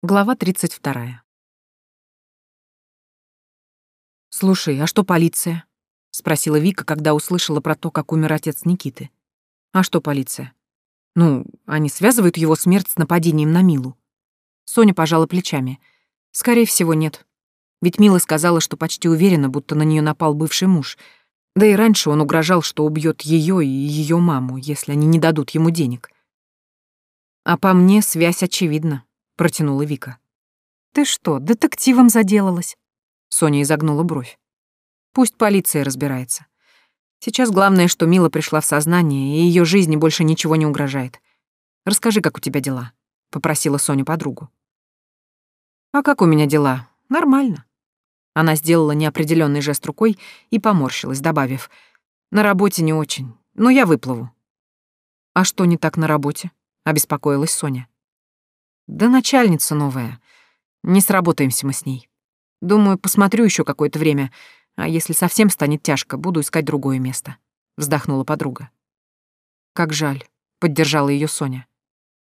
Глава 32. «Слушай, а что полиция?» — спросила Вика, когда услышала про то, как умер отец Никиты. «А что полиция?» «Ну, они связывают его смерть с нападением на Милу». Соня пожала плечами. «Скорее всего, нет. Ведь Мила сказала, что почти уверена, будто на нее напал бывший муж. Да и раньше он угрожал, что убьет ее и ее маму, если они не дадут ему денег. А по мне связь очевидна протянула Вика. Ты что, детективом заделалась? Соня изогнула бровь. Пусть полиция разбирается. Сейчас главное, что Мила пришла в сознание, и ее жизни больше ничего не угрожает. Расскажи, как у тебя дела, попросила Соня подругу. А как у меня дела? Нормально. Она сделала неопределенный жест рукой и поморщилась, добавив: "На работе не очень, но я выплыву". А что не так на работе? обеспокоилась Соня. Да начальница новая. Не сработаемся мы с ней. Думаю, посмотрю еще какое-то время, а если совсем станет тяжко, буду искать другое место. Вздохнула подруга. Как жаль, поддержала ее Соня.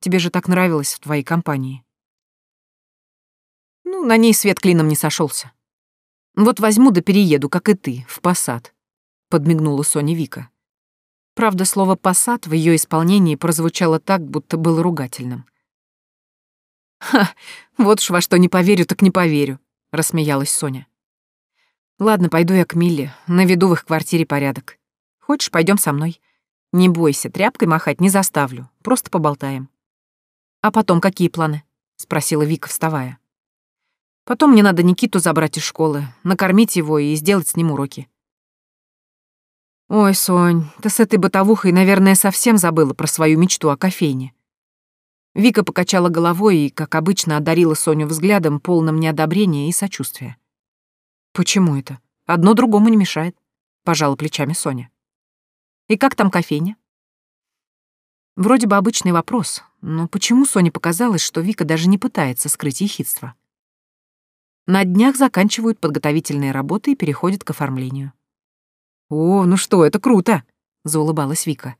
Тебе же так нравилось в твоей компании. Ну, на ней свет клином не сошелся. Вот возьму да перееду, как и ты, в посад. Подмигнула Соня Вика. Правда, слово «посад» в ее исполнении прозвучало так, будто было ругательным. «Ха, вот уж во что не поверю, так не поверю», — рассмеялась Соня. «Ладно, пойду я к Милле, наведу в их квартире порядок. Хочешь, пойдем со мной? Не бойся, тряпкой махать не заставлю, просто поболтаем». «А потом какие планы?» — спросила Вика, вставая. «Потом мне надо Никиту забрать из школы, накормить его и сделать с ним уроки». «Ой, Сонь, ты с этой бытовухой, наверное, совсем забыла про свою мечту о кофейне. Вика покачала головой и, как обычно, одарила Соню взглядом, полным неодобрения и сочувствия. «Почему это? Одно другому не мешает», — пожала плечами Соня. «И как там кофейня?» Вроде бы обычный вопрос, но почему Соне показалось, что Вика даже не пытается скрыть ехидство? На днях заканчивают подготовительные работы и переходят к оформлению. «О, ну что, это круто!» — заулыбалась Вика.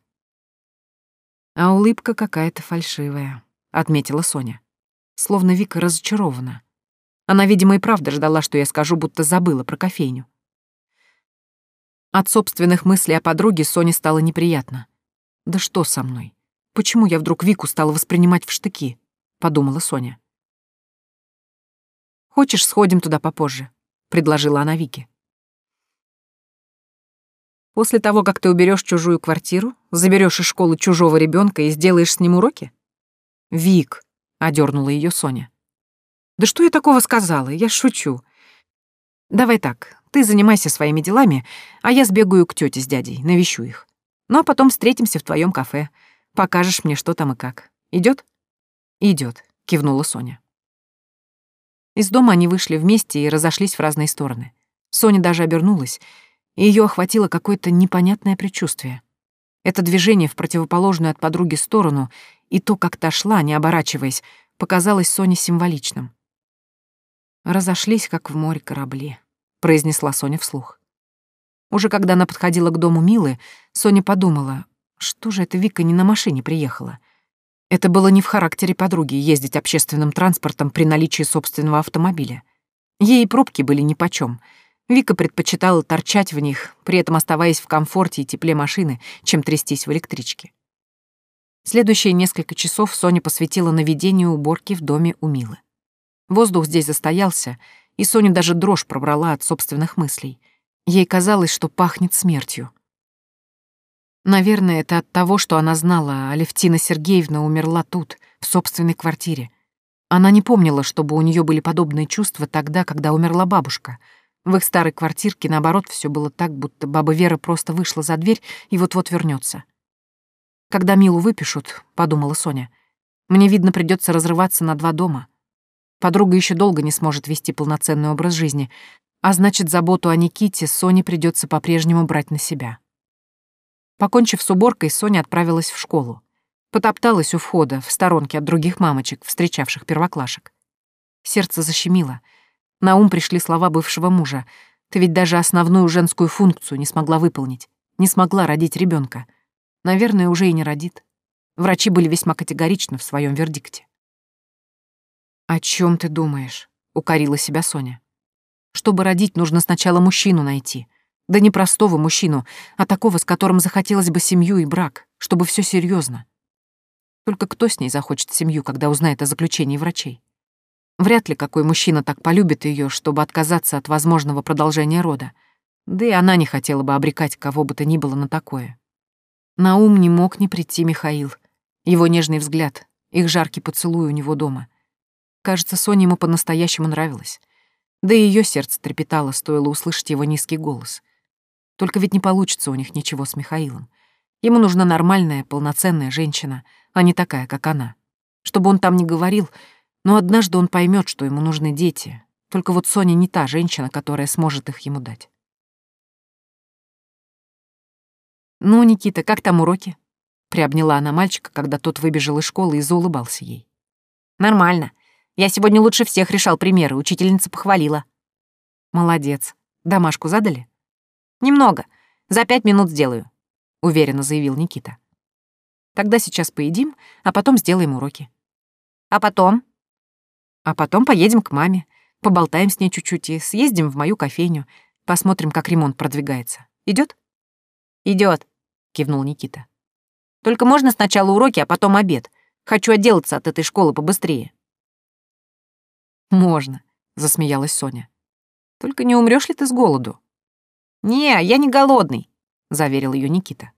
А улыбка какая-то фальшивая отметила Соня. Словно Вика разочарована. Она, видимо, и правда ждала, что я скажу, будто забыла про кофейню. От собственных мыслей о подруге Соне стало неприятно. «Да что со мной? Почему я вдруг Вику стала воспринимать в штыки?» — подумала Соня. «Хочешь, сходим туда попозже?» — предложила она Вике. «После того, как ты уберешь чужую квартиру, заберешь из школы чужого ребенка и сделаешь с ним уроки?» «Вик», — одернула ее Соня. «Да что я такого сказала? Я шучу. Давай так, ты занимайся своими делами, а я сбегаю к тете с дядей, навещу их. Ну а потом встретимся в твоем кафе. Покажешь мне, что там и как. Идет? Идет, кивнула Соня. Из дома они вышли вместе и разошлись в разные стороны. Соня даже обернулась, и ее охватило какое-то непонятное предчувствие. Это движение в противоположную от подруги сторону и то, как та шла, не оборачиваясь, показалось Соне символичным. «Разошлись, как в море корабли», — произнесла Соня вслух. Уже когда она подходила к дому Милы, Соня подумала, что же это Вика не на машине приехала. Это было не в характере подруги ездить общественным транспортом при наличии собственного автомобиля. Ей пробки были нипочём — Вика предпочитала торчать в них, при этом оставаясь в комфорте и тепле машины, чем трястись в электричке. Следующие несколько часов Соня посвятила наведению уборки в доме у Милы. Воздух здесь застоялся, и Соня даже дрожь пробрала от собственных мыслей. Ей казалось, что пахнет смертью. Наверное, это от того, что она знала, Алевтина Сергеевна умерла тут, в собственной квартире. Она не помнила, чтобы у нее были подобные чувства тогда, когда умерла бабушка — в их старой квартирке, наоборот, все было так, будто баба Вера просто вышла за дверь и вот-вот вернется. «Когда Милу выпишут», — подумала Соня, — «мне, видно, придется разрываться на два дома. Подруга еще долго не сможет вести полноценный образ жизни, а значит, заботу о Никите Соне придется по-прежнему брать на себя». Покончив с уборкой, Соня отправилась в школу. Потопталась у входа, в сторонке от других мамочек, встречавших первоклашек. Сердце защемило — на ум пришли слова бывшего мужа. Ты ведь даже основную женскую функцию не смогла выполнить. Не смогла родить ребенка. Наверное, уже и не родит. Врачи были весьма категоричны в своем вердикте. «О чем ты думаешь?» — укорила себя Соня. «Чтобы родить, нужно сначала мужчину найти. Да не простого мужчину, а такого, с которым захотелось бы семью и брак, чтобы все серьезно. Только кто с ней захочет семью, когда узнает о заключении врачей? Вряд ли какой мужчина так полюбит ее, чтобы отказаться от возможного продолжения рода. Да и она не хотела бы обрекать кого бы то ни было на такое. На ум не мог не прийти Михаил. Его нежный взгляд, их жаркий поцелуй у него дома. Кажется, Соне ему по-настоящему нравилось. Да и ее сердце трепетало, стоило услышать его низкий голос. Только ведь не получится у них ничего с Михаилом. Ему нужна нормальная, полноценная женщина, а не такая, как она. Чтобы он там не говорил, но однажды он поймет, что ему нужны дети. Только вот Соня не та женщина, которая сможет их ему дать. «Ну, Никита, как там уроки?» Приобняла она мальчика, когда тот выбежал из школы и заулыбался ей. «Нормально. Я сегодня лучше всех решал примеры, учительница похвалила». «Молодец. Домашку задали?» «Немного. За пять минут сделаю», — уверенно заявил Никита. «Тогда сейчас поедим, а потом сделаем уроки». «А потом?» «А потом поедем к маме, поболтаем с ней чуть-чуть и съездим в мою кофейню, посмотрим, как ремонт продвигается. Идет? Идет, кивнул Никита. Только можно сначала уроки, а потом обед. Хочу отделаться от этой школы побыстрее. Можно, засмеялась Соня. Только не умрёшь ли ты с голоду? Не, я не голодный, заверил её Никита.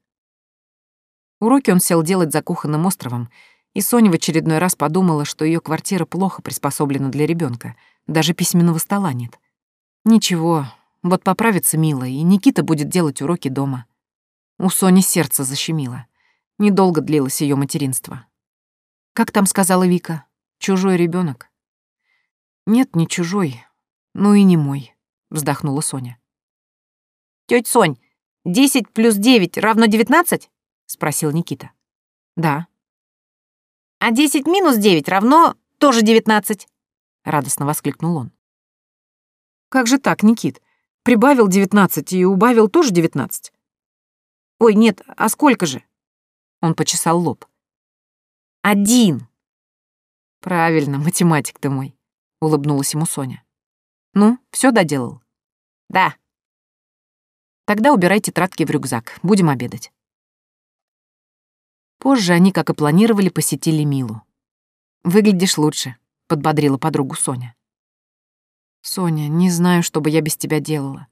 Уроки он сел делать за кухонным островом, и Соня в очередной раз подумала, что её квартира плохо приспособлена для ребёнка, даже письменного стола нет. Ничего, вот поправится Мила, и Никита будет делать уроки дома. У Сони сердце защемило. Недолго длилось ее материнство. Как там сказала Вика? Чужой ребенок? Нет, не чужой. Ну и не мой, вздохнула Соня. Тетя Сонь, 10 плюс 9 равно 19? спросил Никита. Да. А 10 минус 9 равно тоже 19? радостно воскликнул он. Как же так, Никит? Прибавил 19 и убавил тоже 19? Ой, нет, а сколько же? Он почесал лоб. Один. Правильно, математик ты мой, улыбнулась ему Соня. Ну, все доделал? Да. Тогда убирай тетрадки в рюкзак, будем обедать. Позже они, как и планировали, посетили Милу. «Выглядишь лучше», — подбодрила подругу Соня. «Соня, не знаю, что бы я без тебя делала.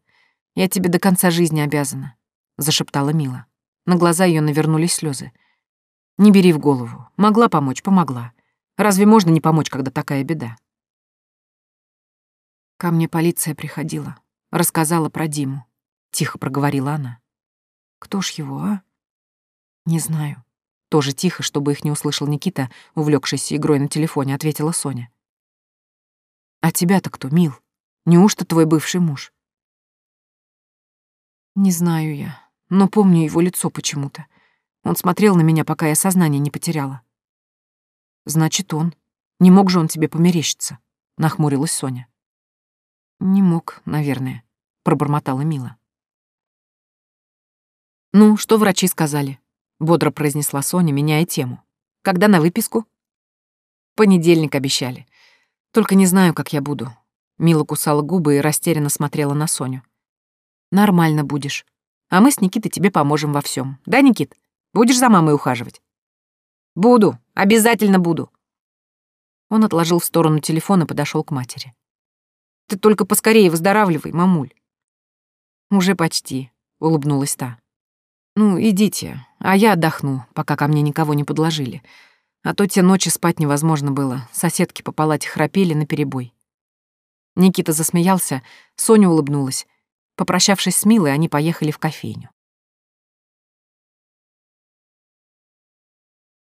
Я тебе до конца жизни обязана. — зашептала Мила. На глаза ее навернулись слезы. «Не бери в голову. Могла помочь, помогла. Разве можно не помочь, когда такая беда?» Ко мне полиция приходила, рассказала про Диму. Тихо проговорила она. «Кто ж его, а?» «Не знаю». Тоже тихо, чтобы их не услышал Никита, увлекшийся игрой на телефоне, ответила Соня. «А тебя-то кто, Мил? Неужто твой бывший муж?» «Не знаю я но помню его лицо почему-то. Он смотрел на меня, пока я сознание не потеряла. «Значит, он. Не мог же он тебе померещиться?» — нахмурилась Соня. «Не мог, наверное», — пробормотала Мила. «Ну, что врачи сказали?» — бодро произнесла Соня, меняя тему. «Когда на выписку?» «Понедельник обещали. Только не знаю, как я буду». Мила кусала губы и растерянно смотрела на Соню. «Нормально будешь. А мы с Никитой тебе поможем во всем. Да, Никит? Будешь за мамой ухаживать? Буду, обязательно буду. Он отложил в сторону телефон и подошел к матери. Ты только поскорее выздоравливай, мамуль. Уже почти, улыбнулась та. Ну, идите, а я отдохну, пока ко мне никого не подложили. А то те ночи спать невозможно было, соседки по палате храпели наперебой. Никита засмеялся, Соня улыбнулась. Попрощавшись с Милой, они поехали в кофейню.